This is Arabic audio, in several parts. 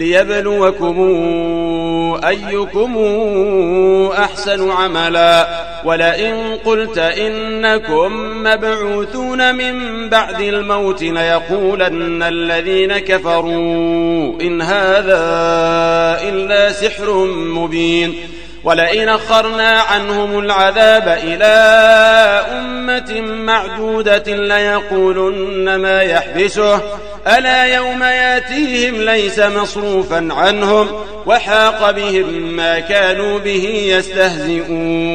ليبلوكم أيكم أحسن عملا. ولئن قلت إنكم مبعوثون من بعد الموت ليقولن الذين كفروا إن هذا إلا سحر مبين. ولئن أخرنا عنهم العذاب إلى أمة معدودة ليقولن ما يحبسه. ألا يوم يأتيهم ليس مصروفا عنهم وحاق بهم ما كانوا به يستهزئون.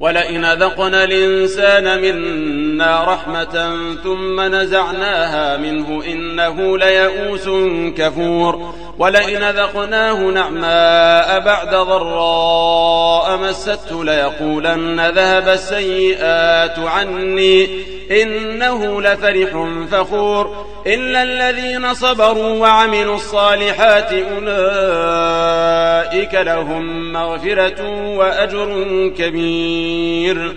ولئن ذقنا الإنسان منا رحمة ثم نزعناها منه إنه ليئوس كفور. ولئن ذقناه نعماء بعد ضراء مسته ليقولن ذهب السيئات عني. إنه لفرح فخور. إلا الذين صبروا وعملوا الصالحات أولئك لهم مغفرة وأجر كبير.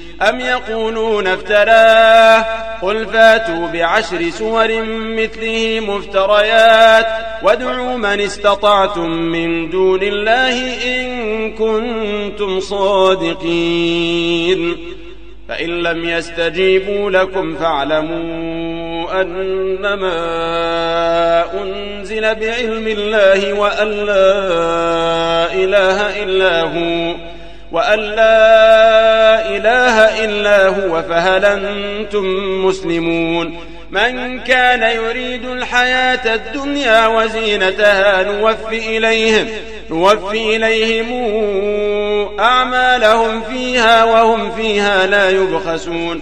أم يقولون افتراه؟ قل فاتوا بعشر سور مثله مفتريات وادعوا من استطعتم من دون الله إن كنتم صادقين. فإن لم يستجيبوا لكم فاعلموا أنما أنزل بعلم الله وأن لا إله إلا هو وأن لا إله إلا هو فهل أنتم مسلمون؟ من كان يريد الحياة الدنيا وزينتها نوفي إليهم نوفي إليهم أعمالهم فيها وهم فيها لا يبخسون.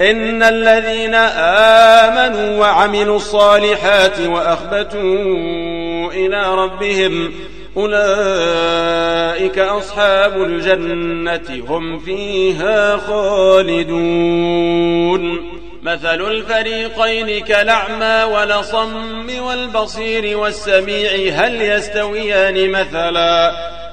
إن الذين آمنوا وعملوا الصالحات وأخبتوا إلى ربهم أولئك أصحاب الجنة هم فيها خالدون. مثل الفريقين كالأعمى ولصم والبصير والسميع هل يستويان مثلا؟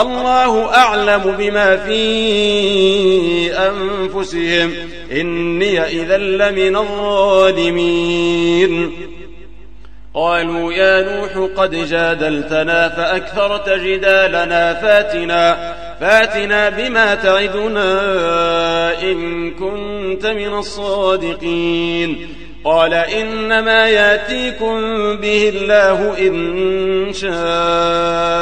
الله أعلم بما في أنفسهم. إني إذا لمن الظالمين. قالوا يا نوح قد جادلتنا فأكثرت جدالنا. فاتنا فاتنا بما تعدنا إن كنت من الصادقين. قال إنما يأتيكم به الله إن شاء.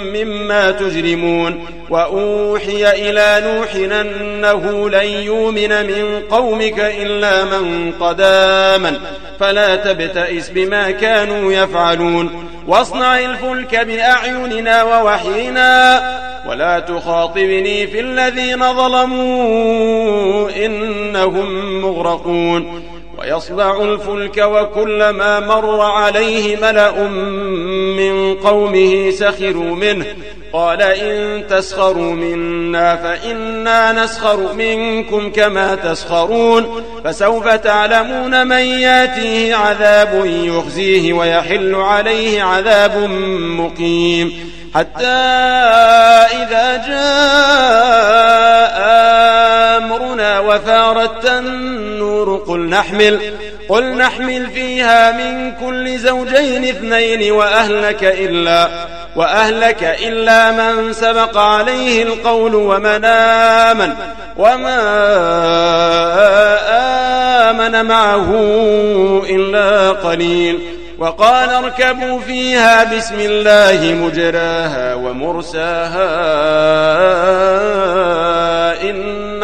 مما تجرمون وأوحي إلى نوح أنه لن يؤمن من قومك إلا من قد آمن. فلا تبتئس بما كانوا يفعلون. واصنع الفلك بأعيننا ووحينا. ولا تخاطبني في الذين ظلموا إنهم مغرقون. ويصنع الفلك وكلما مر عليه ملأ من قومه سخروا منه. قال إن تسخروا منا فإنا نسخر منكم كما تسخرون. فسوف تعلمون من ياتيه عذاب يخزيه ويحل عليه عذاب مقيم. حتى إذا جاء وفارت النور. قل نحمل قل نحمل فيها من كل زوجين اثنين وأهلك إلا وأهلك إلا من سبق عليه القول ومن آمن وما آمن معه إلا قليل. وقال اركبوا فيها بسم الله مجراها ومرساها.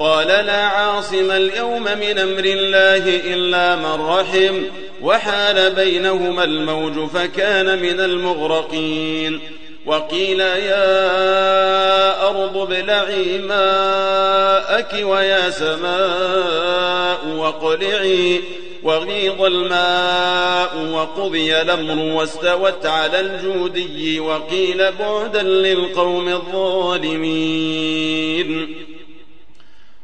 قال لا عاصم اليوم من أمر الله إلا من رحم وحال بينهما الموج فكان من المغرقين وقيل يا أرض ابلعي ماءك ويا سماء واقلعي وغيض الماء وقضي الأمر واستوت على الجودي وقيل بعدا للقوم الظالمين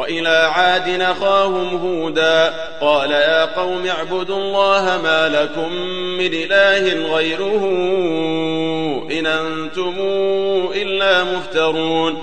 وإلى عاد نخاهم هودا قال يا قوم اعبدوا الله ما لكم من إله غيره إن أنتم إلا مفترون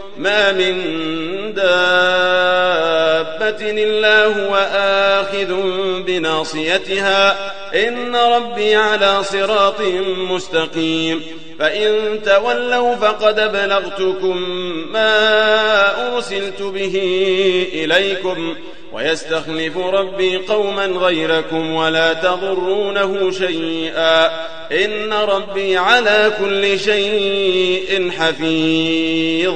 ما من دابة إلا هو آخذ بناصيتها. إن ربي على صراط مستقيم. فإن تولوا فقد بلغتكم ما أرسلت به إليكم. ويستخلف ربي قوما غيركم ولا تضرونه شيئا. إن ربي على كل شيء حفيظ.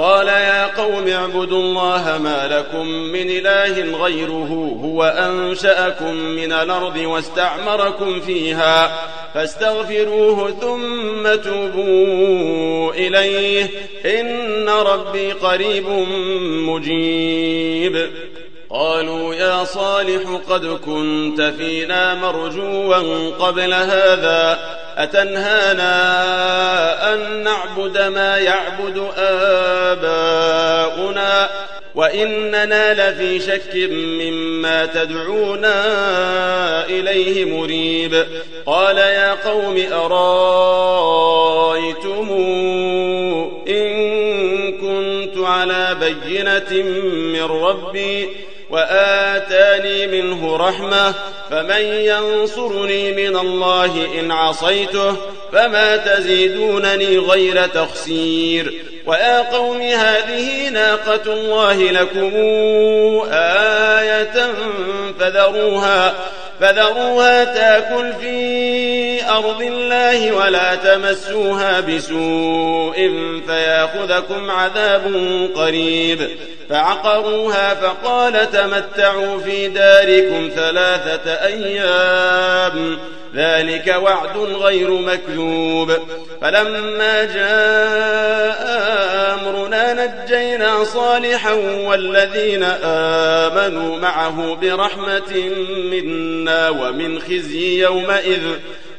قال يا قوم اعبدوا الله ما لكم من إله غيره هو أنشأكم من الأرض واستعمركم فيها فاستغفروه ثم توبوا إليه إن ربي قريب مجيب. قالوا يا صالح قد كنت فينا مرجوا قبل هذا أتنهانا أن نعبد ما يعبد آباؤنا وإننا لفي شك مما تدعونا إليه مريب. قال يا قوم أرأيتم إن كنت على بينة من ربي وآتاني منه رحمة فمن ينصرني من الله إن عصيته فما تزيدونني غير تخسير ويا قوم هذه ناقة الله لكم آية فذروها فذروها تاكل في أرض الله ولا تمسوها بسوء فيأخذكم عذاب قريب. فعقروها فقال تمتعوا في داركم ثلاثة أيام. ذلك وعد غير مكذوب. فلما جاء أمرنا نجينا صالحا والذين آمنوا معه برحمة منا ومن خزي يومئذ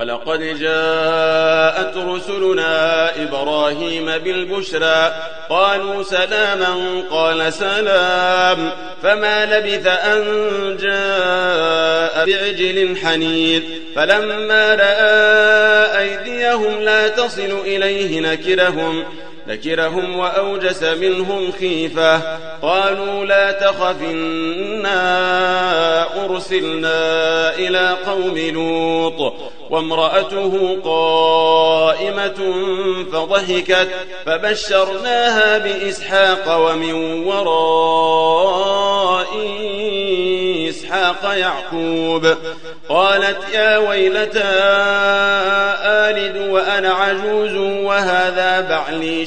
ولقد جاءت رسلنا إبراهيم بالبشرى قالوا سلاما قال سلام فما لبث أن جاء بعجل حنيذ فلما رأى أيديهم لا تصل إليه نكرهم نكرهم وأوجس منهم خيفة. قالوا لا تخف إنا أرسلنا إلى قوم لوط. وامرأته قائمة فضحكت فبشرناها بإسحاق ومن وراء إسحاق يعقوب. قالت يا ويلتى آلد وأنا عجوز وهذا بعلي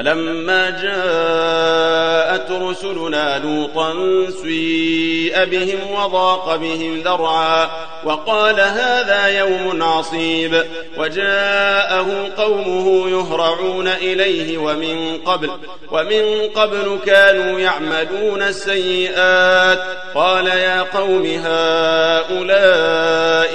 ولما جاءت رسلنا لوطا سيء بهم وضاق بهم ذرعا وقال هذا يوم عصيب. وجاءه قومه يهرعون إليه ومن قبل ومن قبل كانوا يعملون السيئات. قال يا قوم هؤلاء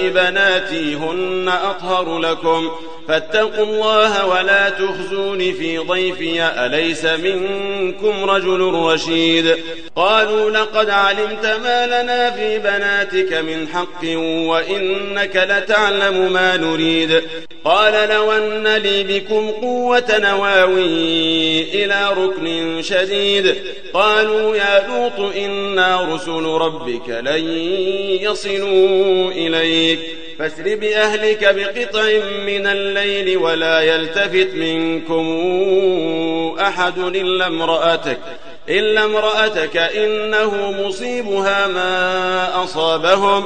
بناتي هن أطهر لكم. فاتقوا الله ولا تخزون في ضيفي أليس منكم رجل رشيد؟ قالوا لقد علمت ما لنا في بناتك من حق وإنك لتعلم ما نريد. قال لو أن لي بكم قوة نواوي إلى ركن شديد. قالوا يا لوط إنا رسل ربك لن يصلوا إليك. فاسر بأهلك بقطع من الليل ولا يلتفت منكم أحد إلا امرأتك. إلا امرأتك إنه مصيبها ما أصابهم.